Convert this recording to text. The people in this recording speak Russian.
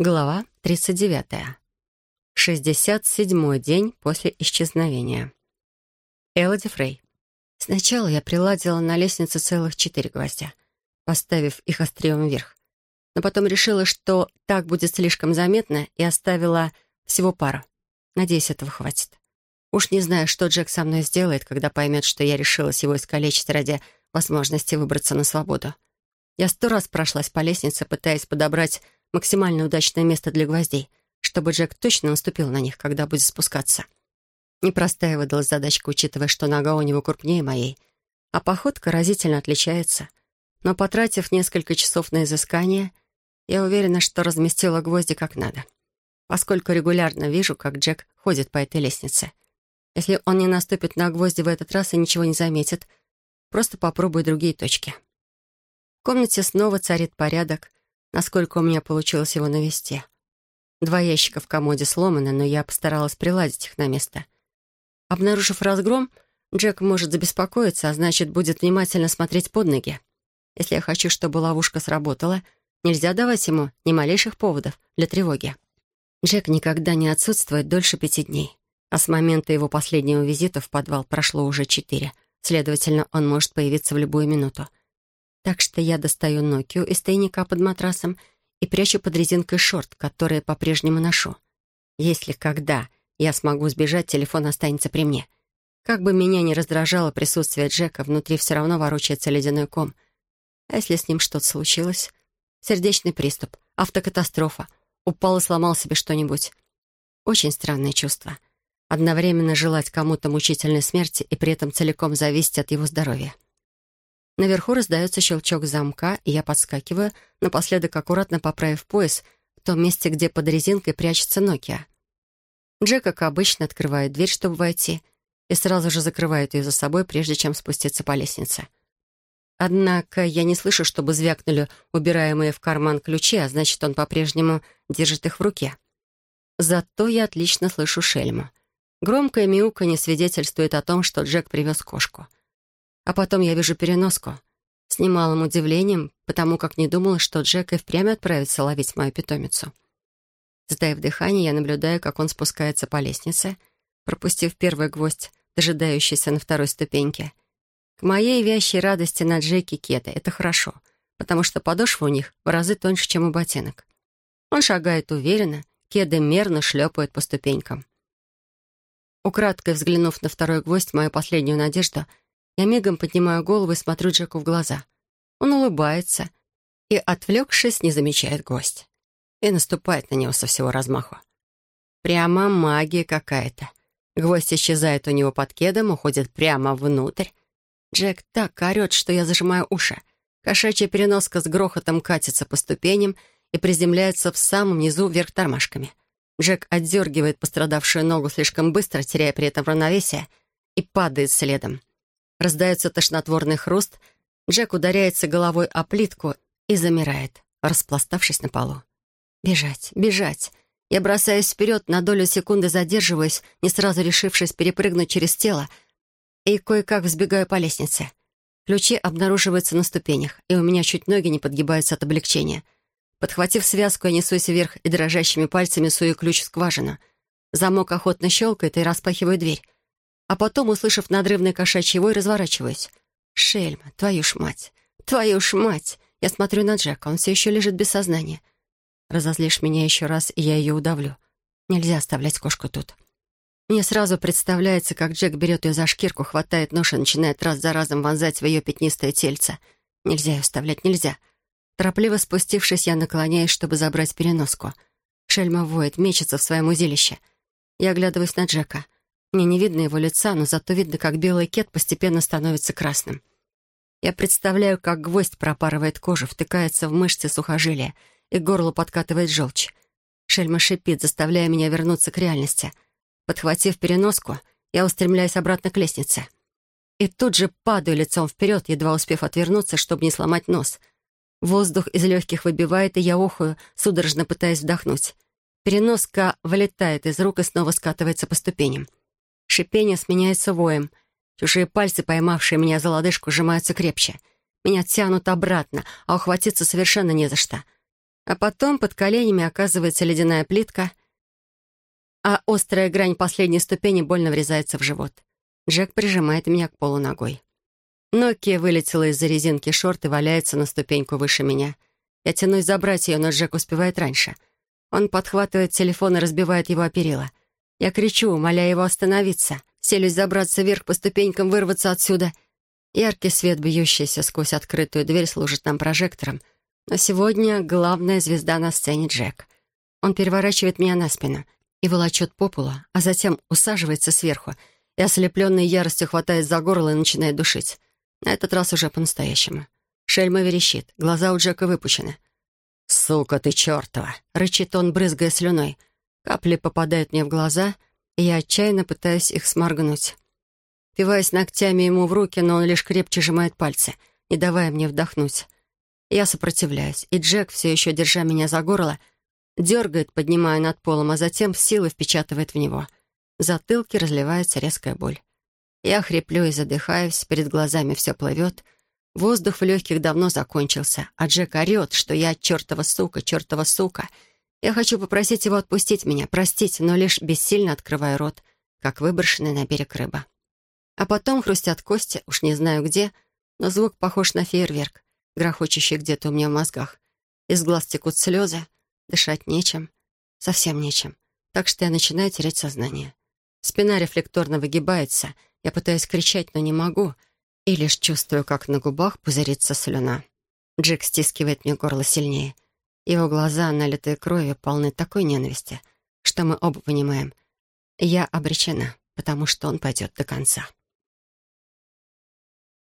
Глава 39. 67-й день после исчезновения. Элоди Фрей. Сначала я приладила на лестнице целых четыре гвоздя, поставив их острием вверх. Но потом решила, что так будет слишком заметно, и оставила всего пару. Надеюсь, этого хватит. Уж не знаю, что Джек со мной сделает, когда поймет, что я решилась его искалечить ради возможности выбраться на свободу. Я сто раз прошлась по лестнице, пытаясь подобрать максимально удачное место для гвоздей, чтобы Джек точно наступил на них, когда будет спускаться. Непростая выдалась задачка, учитывая, что нога у него крупнее моей, а походка разительно отличается. Но, потратив несколько часов на изыскание, я уверена, что разместила гвозди как надо, поскольку регулярно вижу, как Джек ходит по этой лестнице. Если он не наступит на гвозди в этот раз и ничего не заметит, просто попробую другие точки. В комнате снова царит порядок, насколько у меня получилось его навести. Два ящика в комоде сломаны, но я постаралась приладить их на место. Обнаружив разгром, Джек может забеспокоиться, а значит, будет внимательно смотреть под ноги. Если я хочу, чтобы ловушка сработала, нельзя давать ему ни малейших поводов для тревоги. Джек никогда не отсутствует дольше пяти дней, а с момента его последнего визита в подвал прошло уже четыре. Следовательно, он может появиться в любую минуту. Так что я достаю Нокию из тайника под матрасом и прячу под резинкой шорт, которые по-прежнему ношу. Если когда я смогу сбежать, телефон останется при мне. Как бы меня ни раздражало присутствие Джека, внутри все равно ворочается ледяной ком. А если с ним что-то случилось? Сердечный приступ, автокатастрофа, упал и сломал себе что-нибудь. Очень странное чувство. Одновременно желать кому-то мучительной смерти и при этом целиком зависеть от его здоровья. Наверху раздается щелчок замка, и я подскакиваю, напоследок аккуратно поправив пояс в том месте, где под резинкой прячется Нокия. Джек, как обычно, открывает дверь, чтобы войти, и сразу же закрывает ее за собой, прежде чем спуститься по лестнице. Однако я не слышу, чтобы звякнули убираемые в карман ключи, а значит, он по-прежнему держит их в руке. Зато я отлично слышу шельму. Громкое мяуканье свидетельствует о том, что Джек привез кошку — а потом я вижу переноску. С немалым удивлением, потому как не думала, что Джек и впрямь отправится ловить мою питомицу. Сдаив дыхание, я наблюдаю, как он спускается по лестнице, пропустив первый гвоздь, дожидающийся на второй ступеньке. К моей вящей радости на Джеке кеды — это хорошо, потому что подошва у них в разы тоньше, чем у ботинок. Он шагает уверенно, кеды мерно шлепают по ступенькам. Украдкой взглянув на второй гвоздь, мою последнюю надежду — я мигом поднимаю голову и смотрю Джеку в глаза. Он улыбается и, отвлекшись, не замечает гость. И наступает на него со всего размаху. Прямо магия какая-то. Гвоздь исчезает у него под кедом, уходит прямо внутрь. Джек так орет, что я зажимаю уши. Кошачья переноска с грохотом катится по ступеням и приземляется в самом низу вверх тормашками. Джек отдергивает пострадавшую ногу слишком быстро, теряя при этом равновесие, и падает следом. Раздается тошнотворный хруст, Джек ударяется головой о плитку и замирает, распластавшись на полу. Бежать, бежать. Я бросаюсь вперед, на долю секунды задерживаюсь, не сразу решившись перепрыгнуть через тело, и кое-как взбегаю по лестнице. Ключи обнаруживаются на ступенях, и у меня чуть ноги не подгибаются от облегчения. Подхватив связку, я несусь вверх и дрожащими пальцами сую ключ в скважину. Замок охотно щелкает и распахиваю дверь. А потом, услышав надрывный кошачий вой, разворачиваюсь. «Шельма, твою ж мать! Твою ж мать!» Я смотрю на Джека, он все еще лежит без сознания. Разозлишь меня еще раз, и я ее удавлю. Нельзя оставлять кошку тут. Мне сразу представляется, как Джек берет ее за шкирку, хватает нож и начинает раз за разом вонзать в ее пятнистое тельце. Нельзя ее оставлять, нельзя. Торопливо спустившись, я наклоняюсь, чтобы забрать переноску. Шельма воет, мечется в своем узилище. Я оглядываюсь на Джека — мне не видно его лица, но зато видно, как белый кет постепенно становится красным. Я представляю, как гвоздь пропарывает кожу, втыкается в мышцы сухожилия, и горло подкатывает желчь. Шельма шипит, заставляя меня вернуться к реальности. Подхватив переноску, я устремляюсь обратно к лестнице. И тут же падаю лицом вперед, едва успев отвернуться, чтобы не сломать нос. Воздух из легких выбивает, и я охую, судорожно пытаясь вдохнуть. Переноска вылетает из рук и снова скатывается по ступеням. Шипение сменяется воем. Чужие пальцы, поймавшие меня за лодыжку, сжимаются крепче. Меня тянут обратно, а ухватиться совершенно не за что. А потом под коленями оказывается ледяная плитка, а острая грань последней ступени больно врезается в живот. Джек прижимает меня к полу ногой. Нокия вылетела из-за резинки шорт и валяется на ступеньку выше меня. Я тянусь забрать ее, но Джек успевает раньше. Он подхватывает телефон и разбивает его о перила. Я кричу, умоляя его остановиться. Селюсь забраться вверх по ступенькам, вырваться отсюда. Яркий свет, бьющийся сквозь открытую дверь, служит нам прожектором. Но сегодня главная звезда на сцене Джек. Он переворачивает меня на спину и волочет по полу, а затем усаживается сверху и, ослепленный яростью, хватает за горло и начинает душить. На этот раз уже по-настоящему. Шельма верещит, глаза у Джека выпучены. «Сука ты чертова!» — рычит он, брызгая слюной. Капли попадают мне в глаза, и я отчаянно пытаюсь их сморгнуть. Пиваясь ногтями ему в руки, но он лишь крепче сжимает пальцы, не давая мне вдохнуть. Я сопротивляюсь, и Джек, все еще держа меня за горло, дергает, поднимая над полом, а затем силой впечатывает в него. В затылке разливается резкая боль. Я хриплю и задыхаюсь, перед глазами все плывет. Воздух в легких давно закончился, а Джек орет, что я чертова сука, чертова сука. Я хочу попросить его отпустить меня, простить, но лишь бессильно открываю рот, как выброшенная на берег рыба. А потом хрустят кости, уж не знаю где, но звук похож на фейерверк, грохочущий где-то у меня в мозгах. Из глаз текут слезы, дышать нечем, совсем нечем. Так что я начинаю терять сознание. Спина рефлекторно выгибается, я пытаюсь кричать, но не могу, и лишь чувствую, как на губах пузырится слюна. Джек стискивает мне горло сильнее. Его глаза, налитые кровью, полны такой ненависти, что мы оба понимаем. Я обречена, потому что он пойдет до конца.